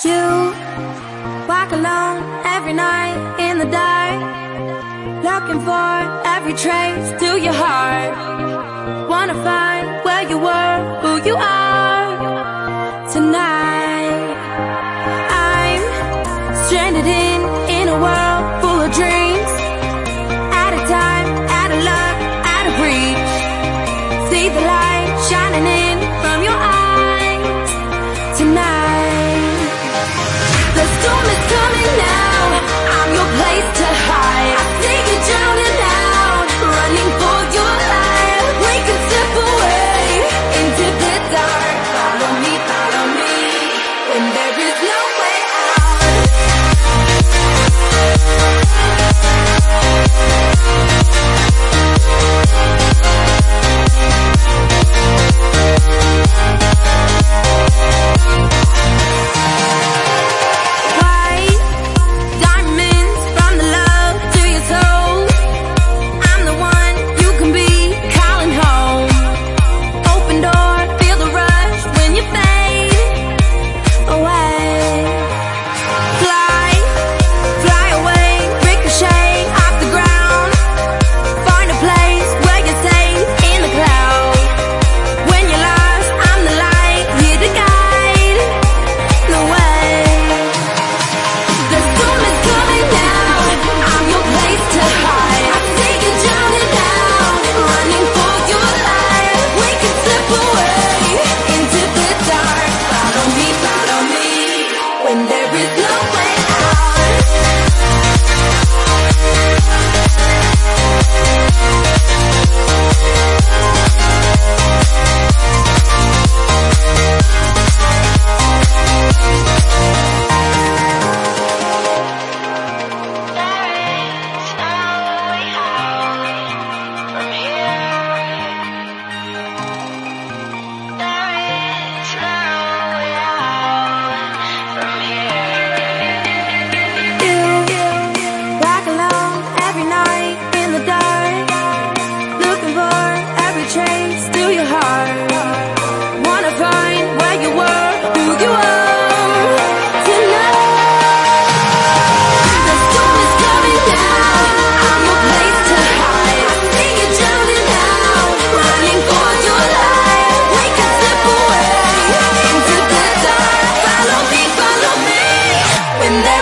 You walk alone every night in the dark, looking for every trace to your heart. Wanna find where you were, who you are tonight. I'm stranded in in a world full of dreams, out of time, out of luck, out of reach. See the light. 근데